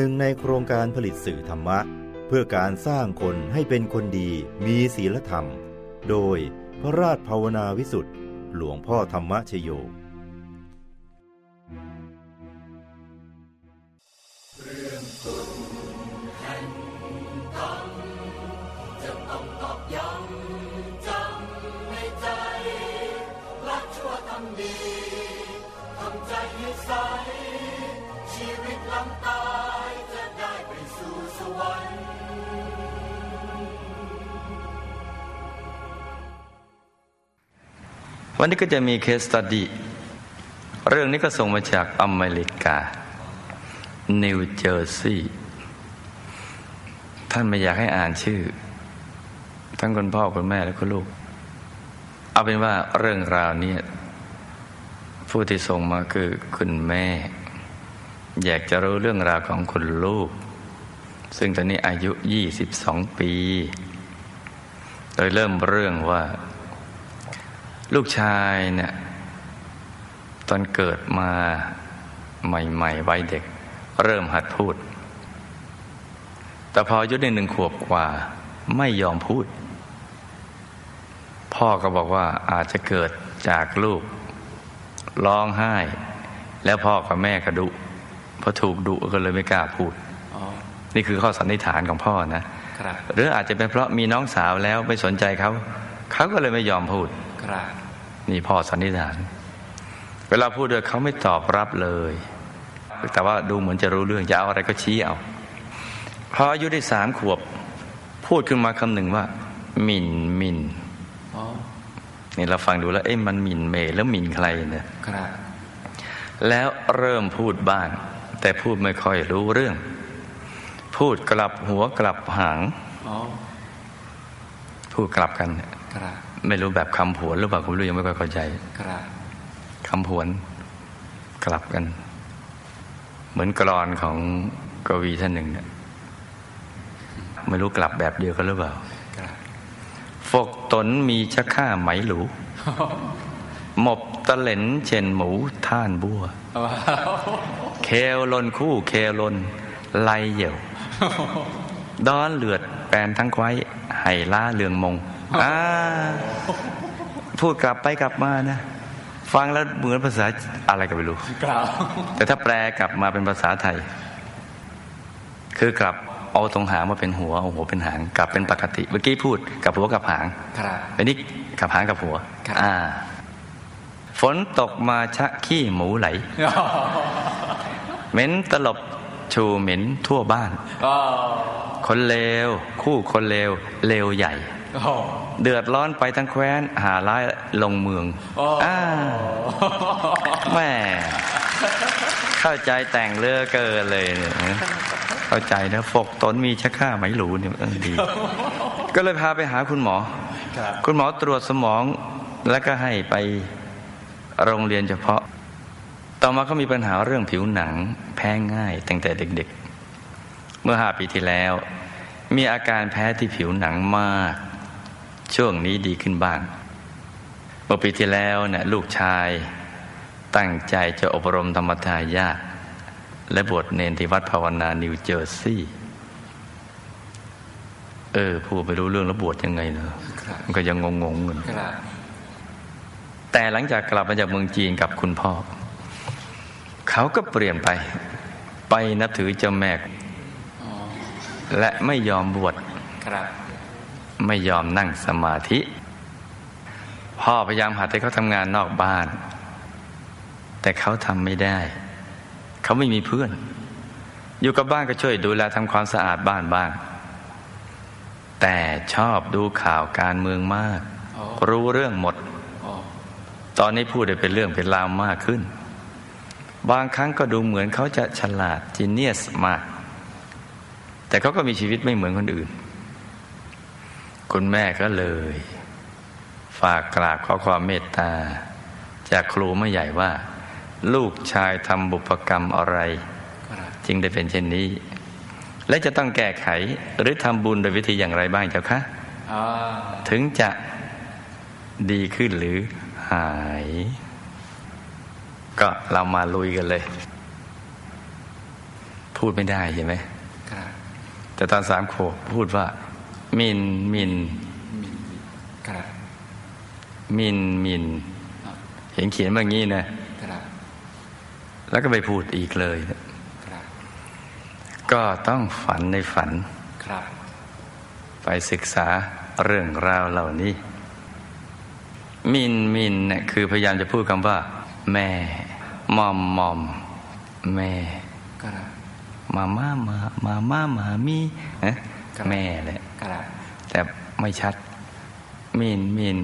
หนึ่งในโครงการผลิตสื่อธรรมะ เพื่อการสร้างคนให้เป็นคนดีมีศีลธรรม โดยพระราชภาวนาวิสุทธ์หลวงพ่อธรรมชโย วันนี้ก็จะมีเคสตัดดีเรื่องนี้ก็ส่งมาจากอเมริกา นิวเจอร์ซีย์ท่านไม่อยากให้อ่านชื่อ ทั้งคุณพ่อคุณแม่และคุณลูก เอาเป็นว่าเรื่องราวนี้ผู้ที่ส่งมาคือคุณแม่ อยากจะรู้เรื่องราวของคุณลูก ซึ่งตอนนี้อายุ 22 ปี โดยเริ่มเรื่องว่า ลูกชายเนี่ยตอนเกิดมาใหม่ๆวัยเด็ก เริ่มหัดพูด แต่พออายุได้หนึ่งขวบกว่า ไม่ยอมพูด พ่อก็บอกว่าอาจจะเกิดจากลูกร้องไห้ แล้วพ่อกับแม่ก็ดุพอถูกดุก็เลยไม่กล้าพูด นี่คือข้อสันนิษฐานของพ่อนะหรืออาจจะเป็นเพราะมีน้องสาวแล้วไม่สนใจเขา เขาก็เลยไม่ยอมพูด นี่พ่อสันนิษฐาน เวลาพูดด้วยเขาไม่ตอบรับเลย แต่ว่าดูเหมือนจะรู้เรื่องจะเอาอะไรก็ชี้เอาพออายุได้สามขวบ พูดขึ้นมาคำหนึ่งว่า หมิ่นหมิ่นนี่เราฟังดูแล้ว เอ๊ะมันหมิ่นเมย์แล้วหมิ่นใครเนี่ยแล้วเริ่มพูดบ้าง แต่พูดไม่ค่อยรู้เรื่อง พูดกลับหัวกลับหางพูดกลับกัน ไม่รู้แบบคำผวนหรือเปล่าคุณรู้ยังไม่ค่อยเข้าใจคำผวนกลับกัน เหมือนกรอนของกวีท่านหนึ่งเนี่ยไม่รู้กลับแบบเดียวกันหรือเปล่าฝกตนมีชักข้าไหมหลูหมบตะเหลนเชนหมูท่านบัวเคลลนคู่เคลลนไลเหี่ยวดอนเลือดแปนทั้งควายไห่ล้าเลืองมง อ่าพูดกลับไปกลับมานะ ฟังแล้วเหมือนภาษาอะไรก็ไม่รู้ แต่ถ้าแปลกลับมาเป็นภาษาไทย คือกลับเอาตรงหางมาเป็นหัวเอาหัวเป็นหางกลับเป็นปกติ เมื่อกี้พูดกับหัวกับหางอันนี้กับหางกับหัวอ่า ฝนตกมาชะขี้หมูไหลเหม็นตลบชูเหม็นทั่วบ้านคนเลวคู่คนเลวเลวใหญ่ เดือดร้อนไปทั้งแคว้น หาร้ายลงเมืองอ่าแม่เข้าใจแต่งเลือเกินเลยเนี่ยเข้าใจนะฝกตนมีชักข้าไหมหลูเนี่ยเออดี ก็เลยพาไปหาคุณหมอคุณหมอตรวจสมองแล้วก็ให้ไปโรงเรียนเฉพาะ ต่อมาก็มีปัญหาเรื่องผิวหนัง แพ้ง่ายตั้งแต่เด็ก ๆ เมื่อห้าปีที่แล้ว มีอาการแพ้ที่ผิวหนังมาก ช่วงนี้ดีขึ้นบ้างเมื่อปีที่แล้วเนี่ยลูกชายตั้งใจจะอบรมธรรมทายาทและบวชเนนที่วัดภาวนานิวเจอร์ซีย์เออผู้ไปรู้เรื่องแล้วบวชยังไงเนอะมันก็ยังงงๆเงินแต่หลังจากกลับมาจากเมืองจีนกับคุณพ่อ เขาก็เปลี่ยนไป ไปนับถือเจ้าแม่และไม่ยอมบวช ไม่ยอมนั่งสมาธิ พ่อพยายามหัดให้เขาทำงานนอกบ้าน แต่เขาทำไม่ได้ เขาไม่มีเพื่อน อยู่กับบ้านก็ช่วยดูแลทำความสะอาดบ้านบ้าง แต่ชอบดูข่าวการเมืองมาก รู้เรื่องหมด ตอนนี้พูดได้เป็นเรื่องเป็นราวมากขึ้น บางครั้งก็ดูเหมือนเขาจะฉลาดจีเนียสมาก แต่เขาก็มีชีวิตไม่เหมือนคนอื่น คุณแม่ก็เลย ฝากกราบขอความเมตตา จากครูไม่ใหญ่ว่า ลูกชายทำบุพกรรมอะไร จึงได้เป็นเช่นนี้ และจะต้องแก้ไขหรือทำบุญโดยวิธีอย่างไรบ้างเจ้าคะถึงจะดีขึ้นหรือหาย ก็เรามาลุยกันเลยผพูดไม่ได้เห็นไหมแต่ตอนสามขวบพูดว่า มินมินมินมิน เห็นเขียนแบบนี้นะแล้วก็ไปพูดอีกเลยก็ต้องฝันในฝัน ไปศึกษาเรื่องราวเหล่านี้ มินมินเนี่ยคือพยายามจะพูดคำว่า แม่มอมมอม แม่มาม่ามามาม่ามามี แม่แหละแต่ไม่ชัดมินมิน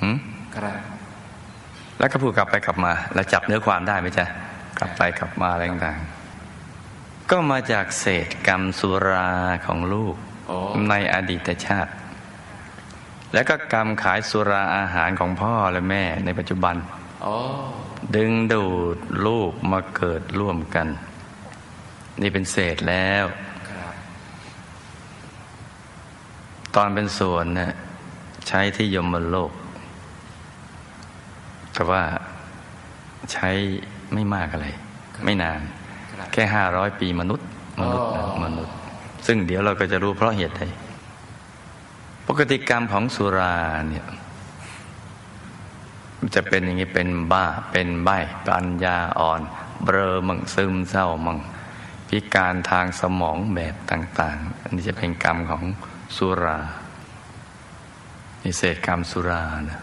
หืมแล้วก็พูดกลับไปกลับมา แล้วจับเนื้อความได้ไหมจ๊ะกลับไปกลับมาอะไรต่างๆก็มาจากเศษกรรมสุราของลูกในอดีตชาติ แล้วก็กรรมขายสุราอาหารของพ่อและแม่ในปัจจุบันดึงดูดลูกมาเกิดร่วมกัน นี่เป็นเศษแล้ว ตอนเป็นส่วนเนี่ยใช้ที่ยมโลก แต่ว่าใช้ไม่มากอะไร ไม่นาน แค่ห้าร้อยปีมนุษย์ มนุษย์มนุษย์ ซึ่งเดี๋ยวเราก็จะรู้เพราะเหตุใดปกติกรรมของสุราเนี่ยจะเป็นอย่างนี้เป็นบ้าเป็นใบปัญญาอ่อน เบลอมังซึมเศร้ามังพิการทางสมองแบบต่าง ๆ อันนี้จะเป็นกรรมของ สุรานิเศษกรรมสุรานะ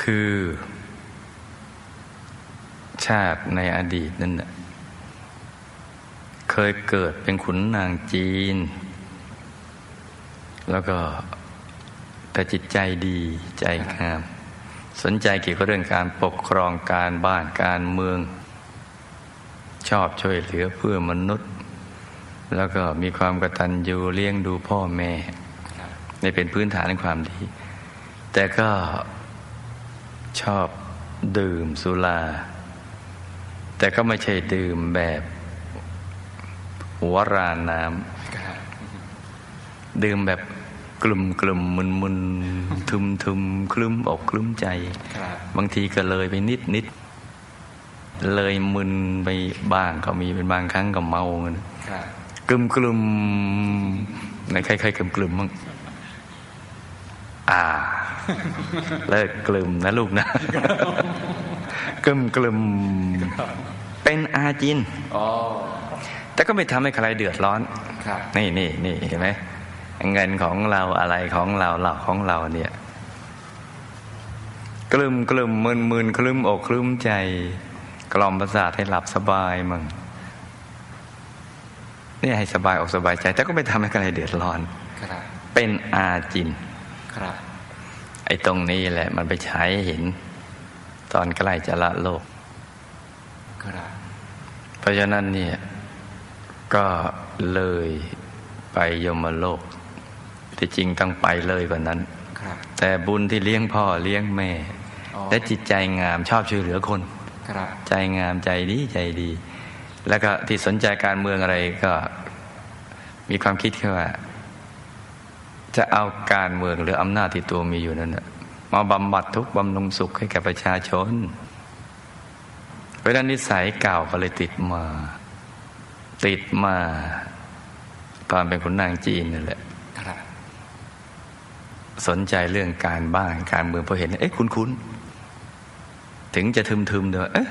คือ ชาติในอดีตนั่นเคยเกิดเป็นขุนนางจีน แล้วก็แต่จิตใจดีใจงาม สนใจเกี่ยวกับเรื่องการปกครองการบ้านการเมือง ชอบช่วยเหลือเพื่อมนุษย์ แล้วก็มีความกตัญญูเลี้ยงดูพ่อแม่ในเป็นพื้นฐานในความดี แต่ก็ชอบดื่มสุรา แต่ก็ไม่ใช่ดื่มแบบหัวรานน้ำดื่มแบบกลุ่มกลุ่มมึนมึนทุมทุมคลุ้มอกคลุ้มใจ บางทีก็เลยไปนิดนิดเลยมึนไปบ้างก็มีเป็นบางครั้งก็เมาเงิน ลุ่มกลุ่มในใครๆกลุ่มกลุ่มมั้งอ่า เลิกกลุ่มนะลูกนะกลุ่มกลุ่มเป็นอาจินแต่ก็ไม่ทำให้ใครเดือดร้อนนี่นี่นี่เห็นไหมเงินของเราอะไรของเราเหล่าของเราเนี่ยกลุ่มกลุ่มมึนมึนคลึ้มอกคลึ้มใจ กล่อมประสาทให้หลับสบายมึง นี่ให้สบายอกสบายใจ แต่ก็ไม่ทำให้ใครเดือดร้อนเป็นอาจินครับไอ้ตรงนี้แหละ มันไปใช้เห็น ตอนใกล้จะละโลกครับเพราะฉะนั้นเนี่ยก็เลยไปยมโลก ที่จริงต้องไปเลยกว่านั้นแต่บุญที่เลี้ยงพ่อเลี้ยงแม่ และจิตใจงามชอบช่วยเหลือคน ใจงามใจดีใจดี แล้วก็ที่สนใจการเมืองอะไรก็มีความคิดแค่ว่า จะเอาการเมืองหรืออำนาจที่ตัวมีอยู่นั้นมาบำบัดทุกบำรุงสุขให้แก่ประชาชนเพราะนั้นนิสัยเก่าก็เลยติดมา ติดมาตอนเป็นขุนนางจีนนั่นแหละสนใจเรื่องการบ้านการเมืองพอเห็น เอ๊ะ คุ้นๆ ถึงจะทึมๆเด้อเอ๊ะ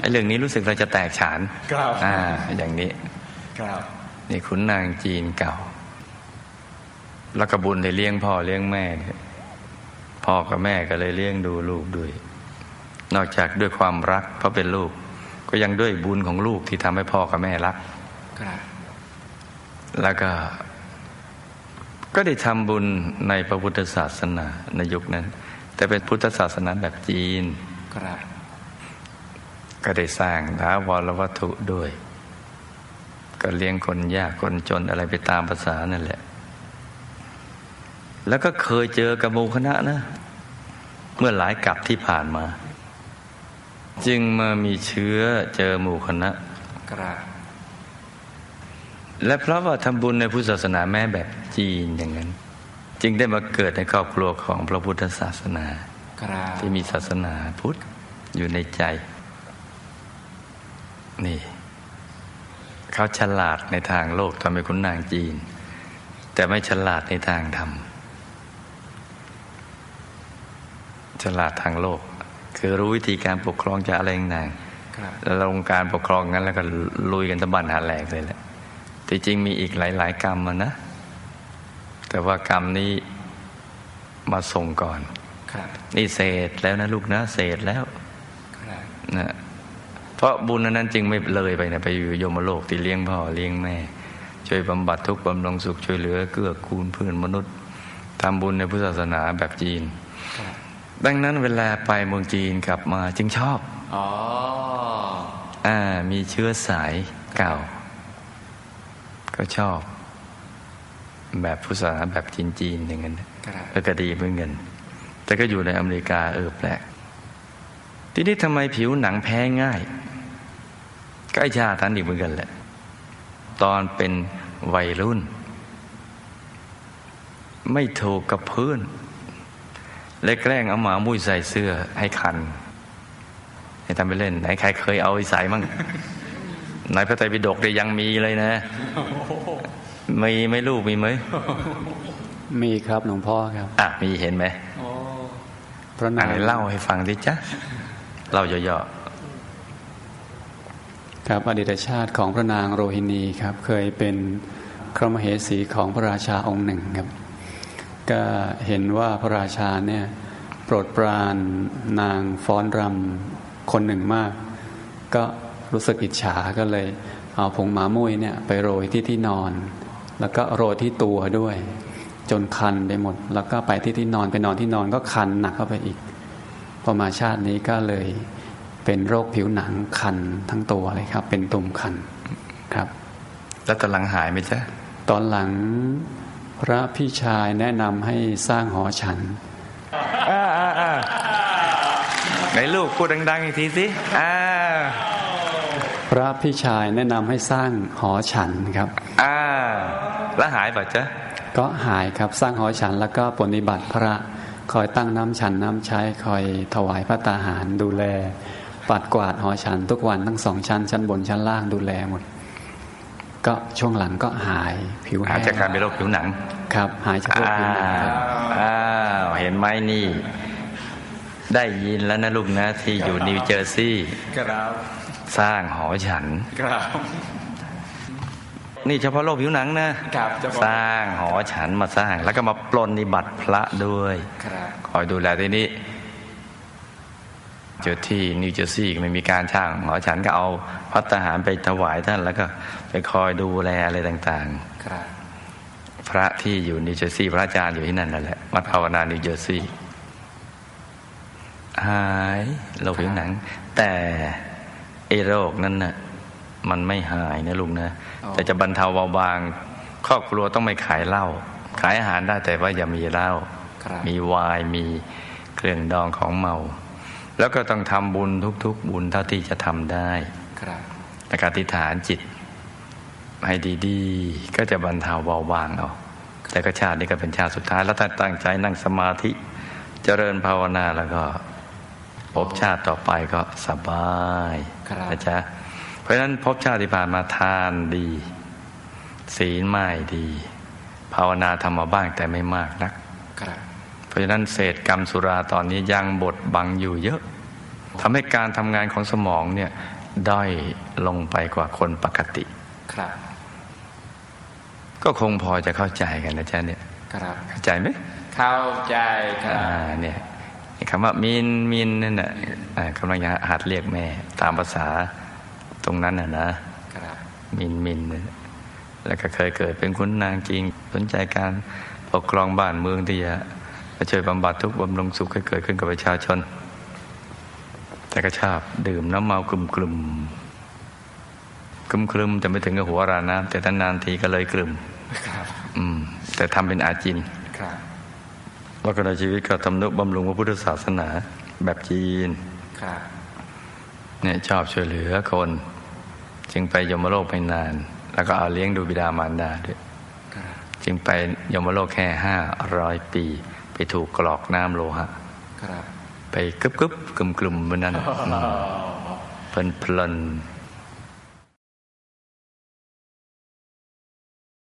ไอ้เรื่องนี้รู้สึกเราจะแตกฉานอ่า อย่างนี้นี่ขุนนางจีนเก่า แล้วก็บุญได้เลี้ยงพ่อเลี้ยงแม่เนี่ยพ่อกับแม่ก็เลยเลี้ยงดูลูกด้วย นอกจากด้วยความรักเพราะเป็นลูก ก็ยังด้วยบุญของลูกที่ทำให้พ่อกับแม่รักแล้วก็ก็ได้ทำบุญในพระพุทธศาสนาในยุคนั้น แต่เป็นพุทธศาสนาแบบจีน ก็ได้สร้างท้าวรวัตถุด้วย ก็เลี้ยงคนยากคนจนอะไรไปตามภาษานั่นแหละ แล้วก็เคยเจอกับหมู่คณะนะ เมื่อหลายกับที่ผ่านมา จึงมามีเชื้อเจอหมู่คณะกราและเพราะว่าทำบุญในพุทธศาสนาแม้แบบจีนอย่างนั้น จึงได้มาเกิดในครอบครัวของพระพุทธศาสนา ที่มีศาสนาพุทธอยู่ในใจ นี่ เขาฉลาดในทางโลกทำให้คุณนางจีน แต่ไม่ฉลาดในทางธรรมฉลาดทางโลก คือรู้วิธีการปกครองจะอะไรต่างแล้วลงการปกครองงั้นแล้วก็ลุยกันตะบันหาแหลกเลยแหละที่จริงมีอีกหลาย ๆ กรรมมันนะ แต่ว่ากรรมนี้มาส่งก่อน นี่เศษแล้วนะลูกนะเศษแล้วนะเพราะบุญนั้นจึงไม่เลยไปนะไปอยู่โยมโลกที่เลี้ยงพ่อเลี้ยงแม่ ช่วยบำบัดทุกข์บำรุงสุขช่วยเหลือเกื้อกูลเพื่อนมนุษย์ทำบุญในพุทธศาสนาแบบจีน ดังนั้นเวลาไปเมืองจีนกลับมาจึงชอบอ๋ออ่ามีเชื้อสายเก่า ก็ชอบ แบบพุทธศาสนาแบบจีนๆอย่างนั้นแล้วก็ดีเหมือนกัน แต่ก็อยู่ในอเมริกาเออแปลก ทีนี้ทำไมผิวหนังแพ้ง่าย ก็ไอชาทันอีกเหมือนกันแหละ ตอนเป็นวัยรุ่น ไม่ถูกกับเพื่อนและแกล้งเอาหมามุ้ยใส่เสื้อให้คัน ให้ทำไปเล่น ไหนใครเคยเอาใส่มั่งไหนพระไตรปิฎกได้ยังมีเลยนะมีไม่ลูกมีไหมมีครับหลวงพ่อครับ อะมีเห็นไหม พระนางเล่าให้ฟังดิจ้ะเล่าย่อๆครับอดีตชาติของพระนางโรฮินีครับ เคยเป็นครมเหสีของพระราชาองค์หนึ่งครับ ก็เห็นว่าพระราชาเนี่ยโปรดปรานนางฟ้อนรำคนหนึ่งมาก ก็รู้สึกอิจฉาก็เลยเอาผงหมามุ้ยเนี่ยไปโรยที่ที่นอน แล้วก็โรยที่ตัวด้วย จนคันไปหมด แล้วก็ไปที่ที่นอนไปนอนที่นอนก็คันหนักเข้าไปอีกพอมาชาตินี้ก็เลยเป็นโรคผิวหนังคันทั้งตัวเลยครับ เป็นตุ่มคันครับ แล้วตอนหลังหายไหมจ๊ะตอนหลังพระพี่ชายแนะนำให้สร้างหอฉันไหนลูกพูดดัง ๆ อีกทีสิพระพี่ชายแนะนำให้สร้างหอฉันครับ อ่า แล้วหายป่ะจ๊ะ ก็หายครับสร้างหอฉันแล้วก็ปฏิบัติพระคอยตั้งน้ำฉันน้ำใช้คอยถวายพระตาหารดูแล ปัดกวาดหอฉันทุกวันทั้งสองชั้น ชั้นบนชั้นล่างดูแลหมด ก็ช่วงหลังก็หายผิวหายจากการเป็นโรคผิวหนัง ครับ หายจากโรคผิวหนังครับอ้าวเห็นไหมนี่ ได้ยินแล้วนะลูกนะที่อยู่นิวเจอร์ซีย์สร้างหอฉัน นี่เฉพาะโรคผิวหนังนะสร้างหอฉันมาสร้าง แล้วก็มาปลนนิบัติพระด้วยคอยดูแลทีนี้จุดที่นิวเจอร์ซีย์ไม่มีการสร้างหอฉันก็เอาภัตตาหารไปถวายท่านแล้วก็ไปคอยดูแลอะไรต่างๆพระที่อยู่นิวเจอร์ซีย์พระอาจารย์อยู่ที่นั่นนั่นแหละวัดภาวนานิวเจอร์ซีย์หายโรคผิวหนัง แต่ไอ้โรคนั้นน่ะ มันไม่หายนะลุงนะ แต่จะบรรเทาเบาบาง ครอบครัวต้องไม่ขายเหล้าขายอาหารได้แต่ว่าอย่ามีเหล้ามีวายมีเครื่องดองของเมา แล้วก็ต้องทำบุญทุก ๆ บุญเท่าที่จะทำได้ในการติฐานจิตให้ดีๆ ก็จะบรรเทาเบาบางเอาแต่ก็ชาตินี้ก็เป็นชาติสุดท้าย แล้วถ้าตั้งใจนั่งสมาธิเจริญภาวนาแล้วก็พบชาติต่อไปก็สบายนะจ๊ะ เพราะฉะนั้นพบชาติผ่านมาทานดี ศีลไม่ดี ภาวนาทำมาบ้างแต่ไม่มากนักเพราะฉะนั้นเศษกรรมสุราตอนนี้ยังบดบังอยู่เยอะทำให้การทำงานของสมองเนี่ยด้อยลงไปกว่าคนปกติ ครับ ก็คงพอจะเข้าใจกันนะจ๊ะเนี่ย ครับ เข้าใจไหม เข้าใจครับเนี่ยคำว่ามินมินนั่นแหละกำลังหัดเรียกแม่ ตามภาษา ตรงนั้นน่ะนะมินมินแล้วก็เคยเกิดเป็นคุณนางจริงสนใจการปกครองบ้านเมืองที่จะช่วยบำบัดทุกข์บำรุงสุขให้เกิดขึ้นกับประชาชน แต่ก็ชอบดื่มน้ำเมากลุ่มกลุ่มกลุ่มคลุมแต่ไม่ถึงกับหัวราน้ำแต่นานทีก็เลยกลุ่มอืม แต่ทำเป็นอาจินแล้วก็ในชีวิตก็ทำนุบำรุงพระพุทธศาสนาแบบจีนเนี่ยชอบช่วยเหลือคน จึงไปยมโลกไปนาน แล้วก็เอาเลี้ยงดูบิดามารดาด้วยจึงไปยมโลกแค่ห้าร้อยปี ไปถูกกรอกน้ำโลหะไปกึบกึบกลุ่มกลุ่มบนนั้นเพลินเพลิน